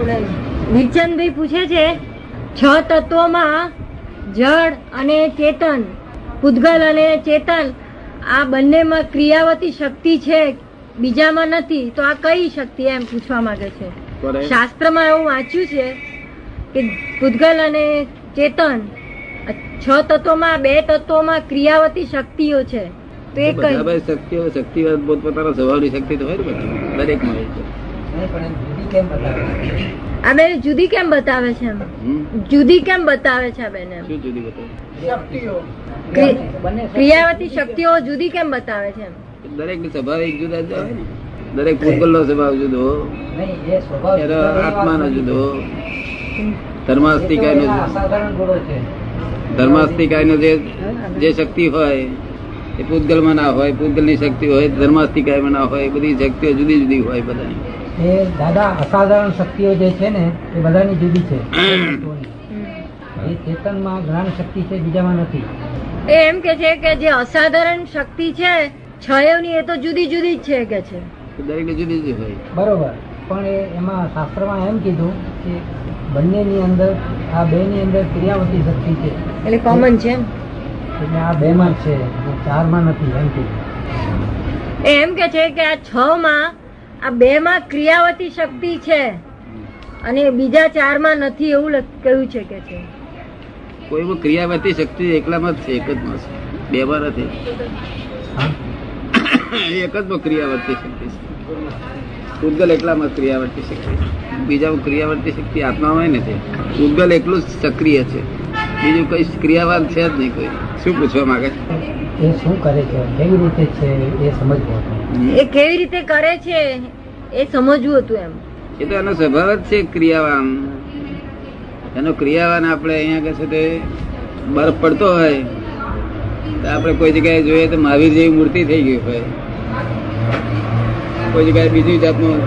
વિરચંદભાઈ પૂછે છે છ તત્વોમાં જળ અને ચેતન પૂતગલ અને ચેતન આ બંનેમાં ક્રિયાવતી શક્તિ છે બીજામાં નથી તો આ કઈ શક્તિ એમ પૂછવા માંગે છે? શાસ્ત્રમાં એવું વાંચ્યું છે કે પૂતગલ અને ચેતન છ તત્વોમાં બે તત્વોમાં ક્રિયાવતી શક્તિઓ છે. તો એ કઈ? શક્તિઓ શક્તિ પોતપોતાના સ્વભાવની શક્તિ તો હોય ને બધી દરેકમાં હોય છે. આ બેન જુદી કેમ બતાવે છે જુદી કેમ બતાવે છે આ બેન શું જુદી બતાવે? ક્રિયાવતી શક્તિઓ જુદી કેમ બતાવે છે દરેકની સ્વભાવ એક જુદા જુદા હોય ને. દરેક ભૂગોળ નો સ્વભાવ જુદો એનો આત્માનો જુદો. ધર્માસ્તિકાય નો ધર્માસ્તિકાય નો જે જે શક્તિ હોય એ પૂતગલમાં ના હોય પૂતગલની શક્તિ હોય ધર્માસ્તિકાયમાં ના હોય બધી શક્તિઓ જુદી જુદી હોય બધા એ દાદા અસાધારણ શક્તિઓ જે છે ને એ બધાની જુદી છે. એ ચેતનમાં જ્ઞાન શક્તિ છે બીજામાં નથી. એ એમ કે છે કે જે અસાધારણ શક્તિ છે છયોની એ તો જુદી જુદી જ છે કે છે. દરેક જુદી જુદી હોય. બરોબર. પણ એ એમાં શાસ્ત્રમાં એમ કીધું કે બંનેની અંદર આ બે ની અંદર ક્રિયાવતી શક્તિ છે. એટલે કોમન છે એટલે આ બે માં છે ચાર ચારમાં નથી એમ કીધું. એ એમ કે છે કે આ છ માં આ બે માં ક્રિયાવતી શક્તિ છે. અને બીજા ચારમાં નથી એવું કહ્યું છે કે છે. કોઈ ક્રિયાવતી શક્તિ એકલામાં જ છે, એક જ માં છે. બે માં નથી. એક જ માં ક્રિયાવર્તી શક્તિ છે. પૂતગલ એકલામાં ક્રિયાવર્તી શક્તિ બીજામાં ક્રિયાવર્તી શક્તિ આત્મામાં નથી. ઉદ્ગલ એકલું સક્રિય છે. બીજું કોઈ ક્રિયાવાન છે જ નહીં કોઈ. શું પૂછવા માંગે એ શું કરે છે? કેવી રીતે છે એ સમજવું હતું એ કેવી રીતે કરે છે એ સમજવું હતું એમ. એ તો એનો સ્વભાવ જ છે ક્રિયાવાન. એનો ક્રિયાવાન આપણે અહીંયા કહે છે તે બરફ પડતો હોય તો આપણે કોઈ જગ્યાએ જોઈએ તો મહાવીર જેવી મૂર્તિ થઈ ગઈ હોય. કોઈ જગ્યાએ બીજી જાતનું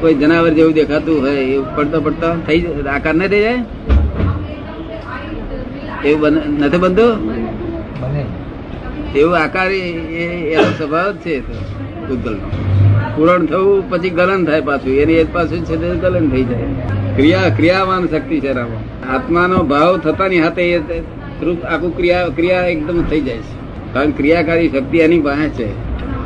કોઈ જનાવર જેવું દેખાતું હોય એ પડતો પડતો થઈ જાય આકાર ન થઈ જાય? એવું બને નથી બનતું? બને. એવું આકાર એ- એનો સ્વભાવ જ છે પૂતગલનો પૂરણ થવું પછી ગલન થાય પાછું. એની એક પાછું છે તે ગલન થઈ જાય. ક્રિયા ક્રિયાવાન શક્તિ છે રામ આત્માનો ભાવ થતાની હાથે એ આખું ક્રિયા ક્રિયા એકદમ થઈ જાય છે. કારણ ક્રિયાકારી શક્તિ એની પાસે છે.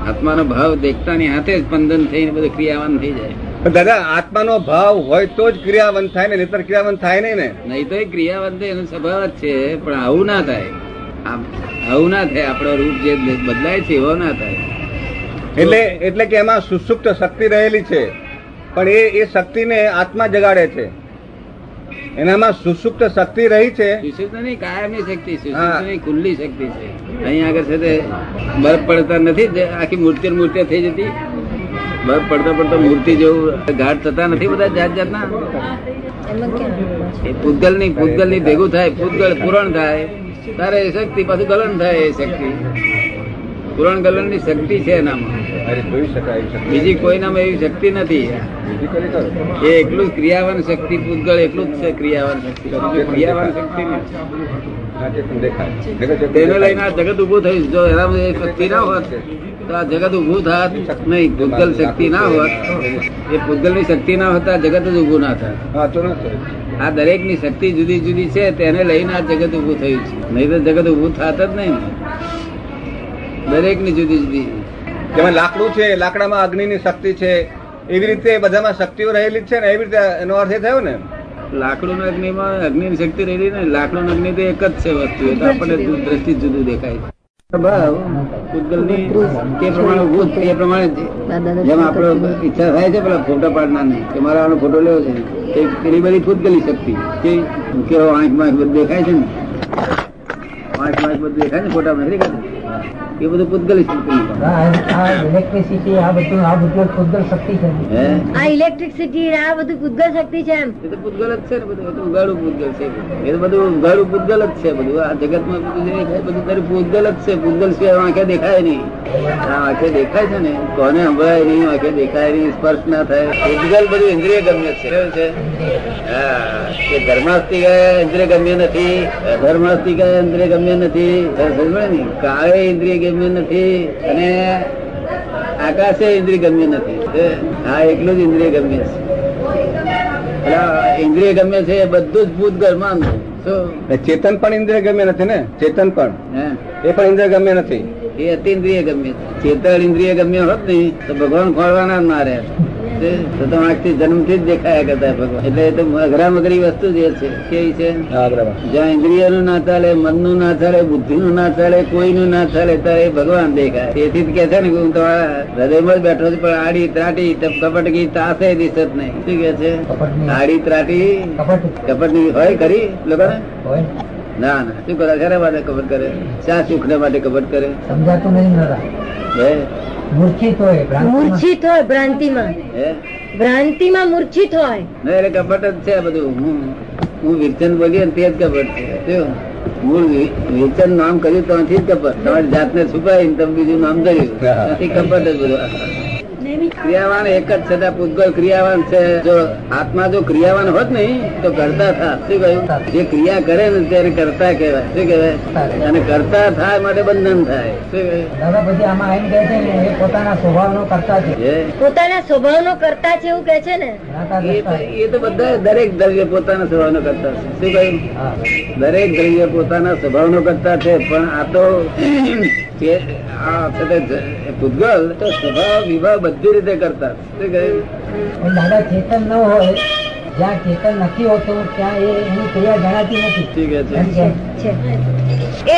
આત્માનો ભાવ દેખતાની હાથે જ બંધન થઈને બધું ક્રિયાવાન થઈ જાય. દાદા આત્માનો ભાવ હોય તો જ ક્રિયાવંત થાય ને નહીતર ક્રિયાવંત થાય નહીં ને. નહીં તો એ ક્રિયાવાન એનો સ્વભાવ જ છે પણ આવું ના થાય. આવું ના થાય આપણો રૂપ જે બદલાય છે એવો ના થાય. એટલે એટલે કે એમાં સુસુપ્ત શક્તિ રહેલી છે પણ એ એ શક્તિને આત્મા જગાડે છે. એનામાં સુસુપ્ત શક્તિ રહી છે. સુસુપ્ત નહીં કાયમની શક્તિ હા. સુષુપ્ત નહીં ખુલ્લી શક્તિ છે. અહીં આગળ છે તે બરફ પડતા નથી આખી મૂર્તિ મૂર્તિ થઈ જતી. બરફ પડતા પડતા મૂર્તિ જેવું ઘાટ થતા નથી બધા જાત જાતના? પૂતગલની પૂતગલની ભેગું થાય પૂતગલ પૂરણ થાય તારે એ શક્તિ પાછું ગલન થાય એ શક્તિ. પૂરણ ગલનની શક્તિ છે એનામાં. બીજી કોઈનામાં એવી શક્તિ નથી. એ એકલું જ ક્રિયાવાન શક્તિ પૂતગળ એકલું જ છે ક્રિયાવાન શક્તિ. ક્રિયાવાન શક્તિ નથી તેને લઈને આ જગત ઉભું થયું જો એના એ શક્તિ ના હોત તો આ જગત ઉભું થાત નહીં ભૂતગલ શક્તિ ના હોત. એ ભૂતગલની શક્તિ ના હોતા જગત જ ઉભું ના થાત. ના થાય. આ દરેકની શક્તિ જુદી જુદી છે તેને લઈને આ જગત ઉભું થયું છે. નહીં તો જગત ઉભું થાત જ નહીં. દરેકની જુદી જુદી. જેમાં લાકડું છે લાકડામાં અગ્નિની શક્તિ છે એવી રીતે બધામાં શક્તિઓ રહેલી જ છે ને એવી રીતે એનો અર્થ એ થયો ને? લાકડું અગ્નિમાં અગ્નિ ની શક્તિ રહેલી ને લાકડું અગ્નિ તો એક જ છે વસ્તુ એ તો આપણને દ્રષ્ટિ જુદું દેખાય ભાવ પૂતગલની તે પ્રમાણે એ પ્રમાણે જેમ આપણો ઈચ્છા થાય છે પેલા ફોટા પાડનાર નહીં કે મારે આનો ફોટો લેવો છે. તે પેલી બધી પૂતગલી શક્તિ. કે કેવો આંખમાં બધું દેખાય છે ને? આંખમાં બધું દેખાય ને ફોટામાં એ બધું પૂતગલી ઇલેક્ટ્રિસિટી આ બધું આ બધું પૂતગલ શક્તિ છે. આ ઇલેક્ટ્રિસિટી આ બધું પૂતગલ શક્તિ છે એમ. એ તો પૂતગલ જ છે ને બધું. ઉગાડું પૂતગલ છે. એ તો બધું ઉગાડું પૂતગલ જ છે બધું. આ જગતમાં બધું જે દેખાય બધું તારી પૂતગલ જ છે. પૂતગલ છે આંખે દેખાય નહીં. આ આંખે દેખાય છે ને કોને સંભળાય નહીં? આંખે દેખાય નહીં સ્પર્શ ના થાય. પૂતગલ બધું ઇન્દ્રિય ગમ્ય છે. કેવું છે? હા કે ધર્માસ્તિક ઇન્દ્રિય ગમ્ય નથી. અધર્માસ્તિક ઇન્દ્રિય ગમ્ય નથી. સમજે ને કાળે ઇન્દ્રિય ગમ્ય નથી અને આકાશે ઇન્દ્રિય ગમ્ય નથી. આ એકલું જ ઇન્દ્રિય ગમ્ય છે. ઇન્દ્રિય ગમે છે બધું જ ભૂત ઘરમાં ચેતન પણ ઇન્દ્રિય ગમ્ય નથી ને? ચેતન પણ. હે? એ પણ ઇન્દ્રિય ગમ્ય નથી. એ અતિન્દ્રિય ગમ્ય છે. ચેતન ઇન્દ્રિય ગમ્ય હોત ને તો ભગવાન ખોળવાના જ ના રહે તે તો આંખથી જન્મથી જ દેખાયા કરતા ભગવાન. એટલે તો અઘરા મગરી વસ્તુ જે છે. કેવી છે? જ્યાં ઇન્દ્રિયનું ના ચાલે મનનું ના ચાલે બુદ્ધિનું ના ચાલે કોઈનું ના ચાલે ત્યારે ભગવાન દેખાય. તેથી જ કે છે ને હું તમારા હૃદયમાં જ બેઠો છું પણ આડી ત્રાટી કપટકી તાસે દિશત નહીં. શું કે છે? આડી ત્રાટી? કપટ કપટની હોય ખરી લોકોને? ના ના. શું કરે? ખરા માટે કપટ કરે? શા સુખ માટે કપટ કરે? સમજાતું નહીં હે? મૂર્છિત હોય. મૂર્છિત હોય ભ્રાંતિમાં. ભ્રાંતિમાં મૂર્છિત હોય. એટલે કપટ જ છે બધું. હું હું વિરચન બોલી ને તે જ કપટ છે? મૂળ વિરચન નામ કર્યું તો જ કપટ. તમારી જાતને છુપાવી તમે બીજું નામ કર્યું. એ કપટ જ બધું. ક્રિયાવાન એક જ છે પૂતગલ ક્રિયાવાન છે જો આત્મા જો ક્રિયાવાન હોત ને તો કરતા થા શું કહ્યું જે ક્રિયા કરે ને ત્યારે કરતા કહેવાય શું કહેવાય અને કરતા થાય માટે બંધન થાય શું કહ્યું પછી આમાં એમ કહે છે ને એ પોતાના સ્વભાવનો કરતા છે પોતાના સ્વભાવ નો કરતા છે એવું કે છે ને એ તો દ્રષ્ટા. એ તો બધા દરેક દ્રવ્ય પોતાના સ્વભાવનો કરતા છે શું કહ્યું દરેક દ્રવ્ય પોતાના સ્વભાવ નો કરતા છે પણ આ તો પૂતગલ તો સ્વભાવ વિભાવ બધી રીતે કરતા. દાદા ચેતન ન હોય જ્યાં ચેતન નથી હોતું ત્યાં એ એની ક્રિયા જણાતી નથી. ઠીક છે.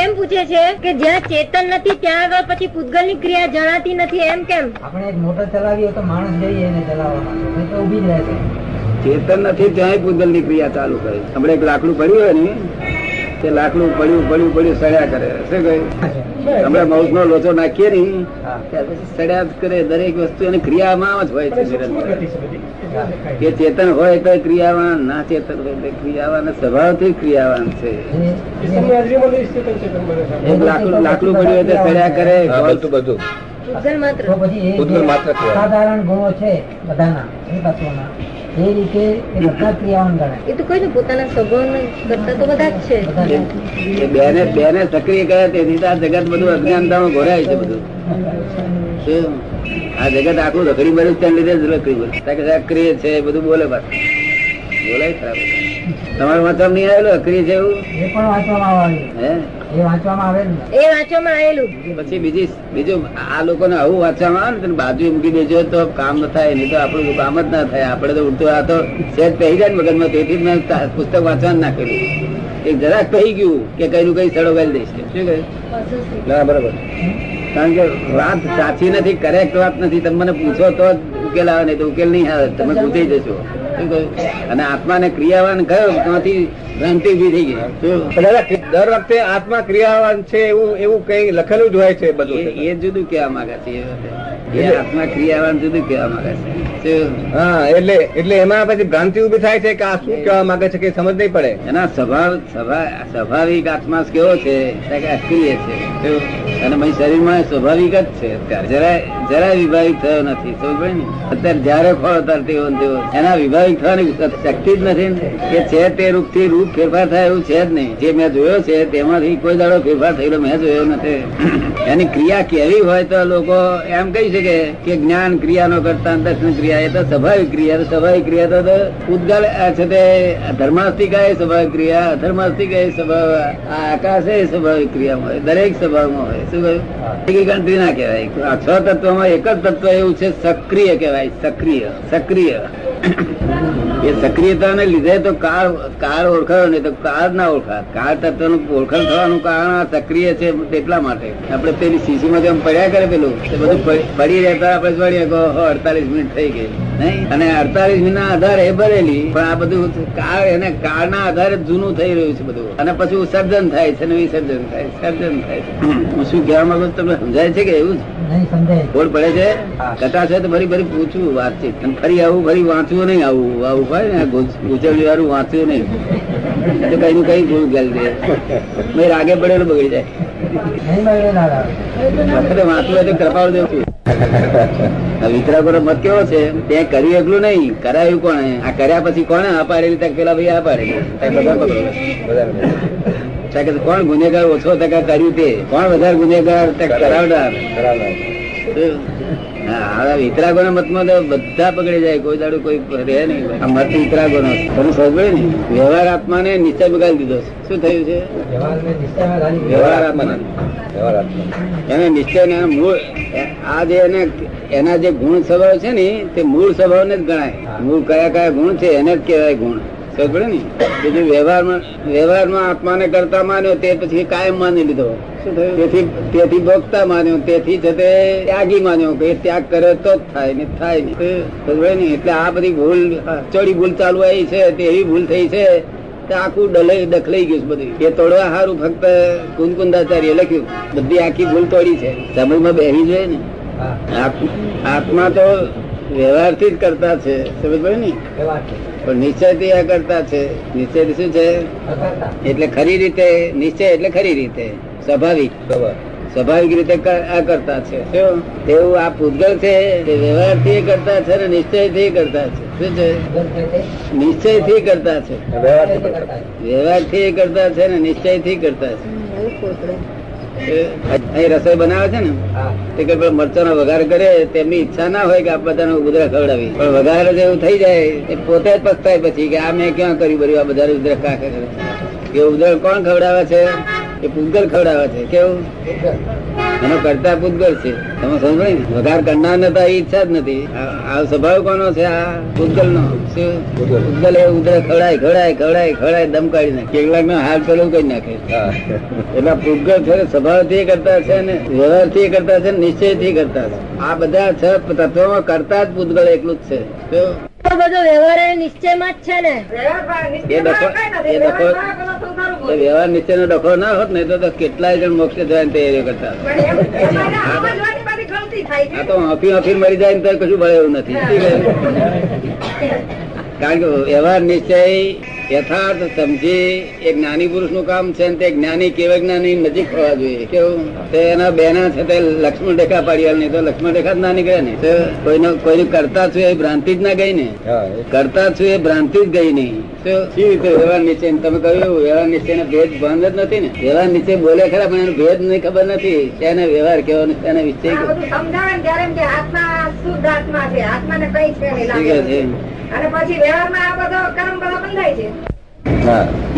એમ પૂછે છે કે જ્યાં ચેતન નથી ત્યાં આગળ પછી પૂતગલની ક્રિયા જણાતી નથી એમ કેમ? આપણે એક મોટર ચલાવીએ તો માણસ જઈએ એને ચલાવવા તો ઊભી જ રહેશે ચેતન નથી ત્યાંય પૂતગલની ક્રિયા ચાલુ કરે. આપણે એક લાકડું પડ્યું હોય ને તે લાકડું પડ્યું પડ્યું પડ્યું સડ્યા કરે. શું કહ્યું હમણાં માઉસ નો લોચો નાખીએ નહીં. ત્યાર પછી સડ્યા કરે. દરેક વસ્તુ એની ક્રિયામાં જ હોય છે નિરંતર. કે ચેતન હોય તો ક્રિયાવાન ના ચેતન હોય તો ક્રિયાવાન. સ્વભાવથી ક્રિયાવાન છે. લાકડું લાકડું પડ્યું હોય તો સડ્યા કરે બધું માત્ર તો પછી એ ઉદ્ગલ જે માત્ર કહેવાય. અસાધારણ ગુણો છે બધાના એ તત્વોના એ રીતે એ બધા ક્રિયાવાન ગણાય. એ તો કોઈ ને પોતાના સ્વભાવ કરતા તો બધા જ છે. બેને બેને સક્રિય કર્યા તેથી આ જગત બધું અજ્ઞાનતામાં ઘોરાય છે બધું. શું? આ જગત આખું રખડી મળ્યું છે લીધે જ રખડી મળ્યું સક્રિય છે એ બધું બોલે પાછું. બોલાય ખરાબ તમારે વાંચવા નહીં આવેલું? અક્રિય છે એવું? એ પણ વાંચવામાં આવે. હે? એ વાંચવામાં આવે એ વાંચવામાં આવેલું. પછી બીજી બીજું આ લોકોને આવું વાંચવામાં આવે ને બાજુ મૂકી દેજો તો કામ ન થાય નહીં તો આપણું કામ જ ના થાય. આપણે તો ઉલટું આ તો સેજ પહેરી જાય મગજમાં તેથી જ મેં પુસ્તક વાંચવાનું નાખેલું એક જરાક કહી ગયું કે કઈ નું કઈ સડો ગાલી દઈશ શું કહ્યું? ના બરાબર. કારણ કે વાત સાચી નથી કરેક્ટ વાત નથી. તમે મને પૂછો તો જ ઉકેલ આવે નહીં તો ઉકેલ નહીં આવે. તમે પૂછી જશો. શું કહ્યું? અને આત્માને ક્રિયાવાન કયો? ત્યાંથી ભ્રાંતિ ઊભી થઈ ગઈ. દર વખતે આત્મા ક્રિયાવાન છે એવું એવું કઈ લખેલું જ હોય છે બધું. એ જુદું કેવા માંગે છે એ આત્મા ક્રિયાવાન જુદું કેવા માંગે છે. હા એટલે એટલે એમાં પછી ભ્રાંતિ ઊભી થાય છે કે આ શું કહેવા માંગે છે કે સમજ નહીં પડે? એના સ્વભાવ સ્વાભાવિક આત્મા કેવો છે અક્રિય છે. અને મારી શરીરમાં સ્વાભાવિક જ છે. જરાય જરાય વિભાવિક થયો નથી. સમજ ને? અત્યારે જયારે ફળ ત્યારે તેવો તેવો એના વિભાવિક થવાની શક્તિ જ નથી ને. કે છે તે રૂપથી રૂપ ફેરફાર થાય એવું છે જ નહીં. જે મેં જોયો છે, તેમાંથી કોઈ દાડો ફેરફાર થયેલો મેં જોયો નથી. એની ક્રિયા કેવી હોય તો લોકો એમ કહી શકે કે જ્ઞાન ક્રિયાનો કરતા દર્શન ક્રિયા, એ તો સ્વાભાવિક ક્રિયા સ્વાભાવિક ક્રિયા તો- તો છે તે ધર્માસ્તિકા એ સ્વાભાવિક ક્રિયા, અધર્માસ્તિકા એ સ્વભાવ આકાશ એ સ્વાભાવિક ક્રિયામાં હોય, દરેક સ્વભાવમાં હોય. શું કહ્યું? ગણતરી ના કહેવાય. છ તત્વમાં એક જ તત્વ એવું છે, સક્રિય કહેવાય, સક્રિય સક્રિય. એ સક્રિયતાને લીધે તો કાળ કાળ ઓળખાયો નહીં તો કાળ ના ઓળખા કાળ તત્વનું ઓળખાણ થવાનું કારણ આ સક્રિય છે એટલા માટે. આપણે પેલી શીશીમાં જેમ પડ્યા કરે પેલું બધું પડી- રહેતા આપણે અડતાલીસ કે ઓહો, 48 મિનિટ થઈ ગઈ. નહીં અને અડતાલીસ મહિના ના આધારે ભરેલી પણ આ બધું કાળ એને કાળના આધારે જૂનું થઈ રહ્યું છે બધું. અને પછી સર્જન થાય છે ને વિસર્જન થાય સર્જન થાય છે. હું શું કહેવા માંગુ તમને સમજાય છે કે એવું જ? ખોડ પડે છે? કટા છે તો ફરી ફરી પૂછવું વાતચીત. અને ફરી આવું ફરી વાંચવું નહીં આવું આવું હોય ને ગુજરડી વાળું વાંચવું નહીં. તો કઈ નું કઈ ભૂલ ગયેલ છે. રાગે પડેલું બગડી જાય. વાંચવું હોય તો કૃપાળ દેવું આ વિતરાકો નો મત કેવો છે? તે કર્યું એકલું નહીં કરાયું કોણે? આ કર્યા પછી કોણે આ પાડેલી તક પેલા ભાઈ આ પાડેલી કોણ ગુનેગાર ઓછો ટકા કર્યું તે? કોણ વધારે ગુનેગાર તક કરાવનાર? હવે વિતરાગોના મતમાં તો બધા પકડી જાય, કોઈ દાડો કોઈ રહે નહીં આ મત સમજે ને? વ્યવહાર આત્માને નીચે બગાડી દીધો શું થયું છે? વ્યવહાર આત્મા. એને નિશ્ચય ને મૂળ આ જે એને, એના જે ગુણ સ્વભાવ છે ને, તે મૂળ સ્વભાવ ને જ ગણાય. મૂળ કયા કયા ગુણ છે, એને જ કહેવાય ગુણ. સમજ વ્યવહારમાં વ્યવહારમાં આત્માને કરતા માન્યો તે પછી કાયમ માની લીધો. શું થયું? તેથી તેથી ભોગતા માન્યો તેથી છે તે ત્યાગી માન્યો કે ત્યાગ કરે તો જ થાય ને થાય નહીં સમજ ને? એટલે આ બધી ભૂલ ચડી ભૂલ ચાલુ આવી છે તે એવી ભૂલ થઈ છે આખું ડલાઈ દખલાઈ ગયું છે બધું. એ તોડવા સારું ફક્ત કુંદકુંદાચાર્ય લખ્યું. બધી આખી ભૂલ તોડી છે. સમજમાં બેસી જોઈએ ને? આત્મા તો વ્યવહારથી જ કરતા છે. સમજ પડે ને? પણ નિશ્ચયથી આ કરતા છે. નિશ્ચય શું છે? એટલે ખરી રીતે નિશ્ચય એટલે ખરી રીતે. સ્વાભાવિક. સ્વાભાવિક રીતે કરતા છે. શું? તેવું આ પૂતગલ છે તે વ્યવહારથી કરતા છે અને નિશ્ચયથી કરતા છે. શું છે? નિશ્ચયથી નિશ્ચયથી કરતા છે. વ્યવહારથી કરતા. છે. અને નિશ્ચયથી કરતા છે. અહીં રસોઈ બનાવે છે ને તે મરચાનો વઘાર કરે તેમની ઈચ્છા ના હોય કે આ બધાને ઉદરા ખવડાવી. પણ વઘાર જ એવું થઈ જાય એ પોતે જ પસ્તાય પછી કે આ મેં ક્યાં કર્યું બધું આ બધા ઉદરા કા કરે એ ઉદરા કોણ ખવડાવે છે? એ પૂગલ ખવડાવે છે કેવું? એનો કરતા પૂતગળ છે. તમે સમજો ને? વઘાર કરનાર ને તો ઈચ્છા જ નથી. આ સ્વભાવ કોનો છે? આ પૂતગલ નો પૂતગલ. એ ઉદરા ખવડાય ખવડાય ખવડાય ખવડાય દમ કાઢી નાખે કેટલાક નો હાલ પેલું કરી નાખે. એટલે પૂતગલ છે સ્વભાવથી કરતા છે ને વ્યવહારથી કરતા છે નિશ્ચયથી કરતા છે. આ બધા છ તત્વોમાં કરતા જ પૂતગલ એકલું જ છે. બધો વ્યવહાર એ નિશ્ચયમાં જ છે ને? એ ડખો એ એ વ્યવહાર નીચે નો ડખો ના હોત ને તો કેટલાય જણ મોક્ષ જવાની તૈયારીઓ કરતા આ તો હફી હફી મરી જાય ને તો કશું ભળે એવું નથી. કારણ કે વ્યવહાર નિશ્ચય યથાર્થ સમજી એ જ્ઞાની પુરુષનું કામ છે ને તે જ્ઞાની કેવા જ્ઞાની નજીક હોવા જોઈએ. કેવું? તે એના બેના છે તે લક્ષ્મણ રેખા પાડી નહીં તો લક્ષ્મણ રેખા ના નીકળે ને. કોઈનો કોઈનું કરતા છું એ ભ્રાંતિ જ ના ગઈ ને. કરતા છું એ ભ્રાંતિ જ ગઈ નહીં. તો કેવી રીતે વ્યવહાર નિશ્ચય તમે કહ્યું વ્યવહાર નિશ્ચય ને ભેદ બંધ જ નથી ને. વ્યવહાર નિશ્ચય બોલે ખરા પણ એનો ભેદ નહીં ખબર નથી. તેને વ્યવહાર કેવો ને તેને વિશે સમજાવે ત્યારે આત્મા શુદ્ધ આત્મા છે. કઈ નહીં ઠીક લાગે. છે અને પછી વ્યવહારમાં આ બધો કર્મ બધો બંધાય છે.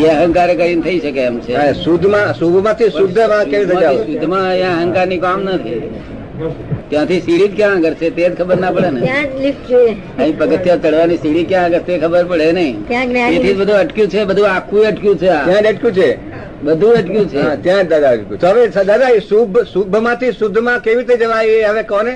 એ અહંકાર કરીને થઈ શકે એમ છે. શુદ્ધમાં શુભમાંથી શુદ્ધમાં કેવી રીતે શુદ્ધમાં એ અહંકારની કામ નથી ત્યાંથી સીડી જ ક્યાં આગળ છે? તે જ ખબર ના પડે ને. ત્યાં જ લિફ્ટ જોઈએ. અહીં પગથિયા ચડવાની સીડી ક્યાં આગળ તે ખબર પડે નહીં. એથી તેથી બધું અટક્યું છે બધું આખું અટક્યું છે. અટક્યું છે. બધું અટક્યું છે. ત્યાં દાદા અટક્યું. તો હવે દાદા એ શુભમાંથી શુદ્ધમાં કેવી રીતે જવાય એ હવે કોને?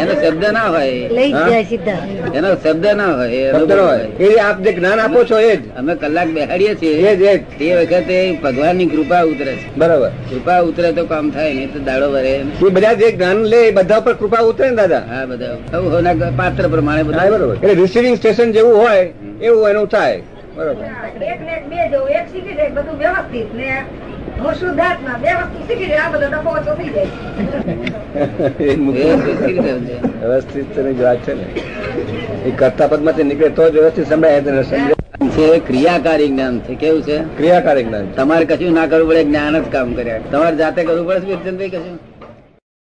એનો શબ્દ ના હોય. લઈ જ હા? જાય સીધા. એનો શબ્દ ના હોય શબ્દ હોય. એ આપ જે જ્ઞાન આપો છો એ જ. અમે કલાક બેહાડીએ છીએ. એ જ તે વખતે ભગવાનની કૃપા ઉતરે છે. બરાબર. કૃપા ઉતરે તો કામ થાય નહીં તો દાડો વરે. એ બધા જે જ્ઞાન લે એ બધા ઉપર કૃપા ઉતરે ને દાદા? હા બધા. પાત્ર પ્રમાણે બધા. બરોબર. એટલે રિસીવિંગ સ્ટેશન જેવું હોય એવું એનું થાય. બરોબર. એક ને બે જવું એક શીખી જાય બધું વ્યવસ્થિત ને હું શુદ્ધ બે વસ્તુ શીખી જાય આ બધો ડખો ઓછો થઈ જાય. વ્યવસ્થિત કેવી રીતે સમજાય? વ્યવસ્થિત તેની જ વાત છે ને. એ કરતા પદમાંથી નીકળે તો જ વ્યવસ્થિત સમજાય. તેને છે ક્રિયાકારી જ્ઞાન છે. કેવું છે? ક્રિયાકારી જ્ઞાન તમારે કશું ના કરવું પડે જ્ઞાન જ કામ કર્યા તમારે જાતે કરવું પડે કશું?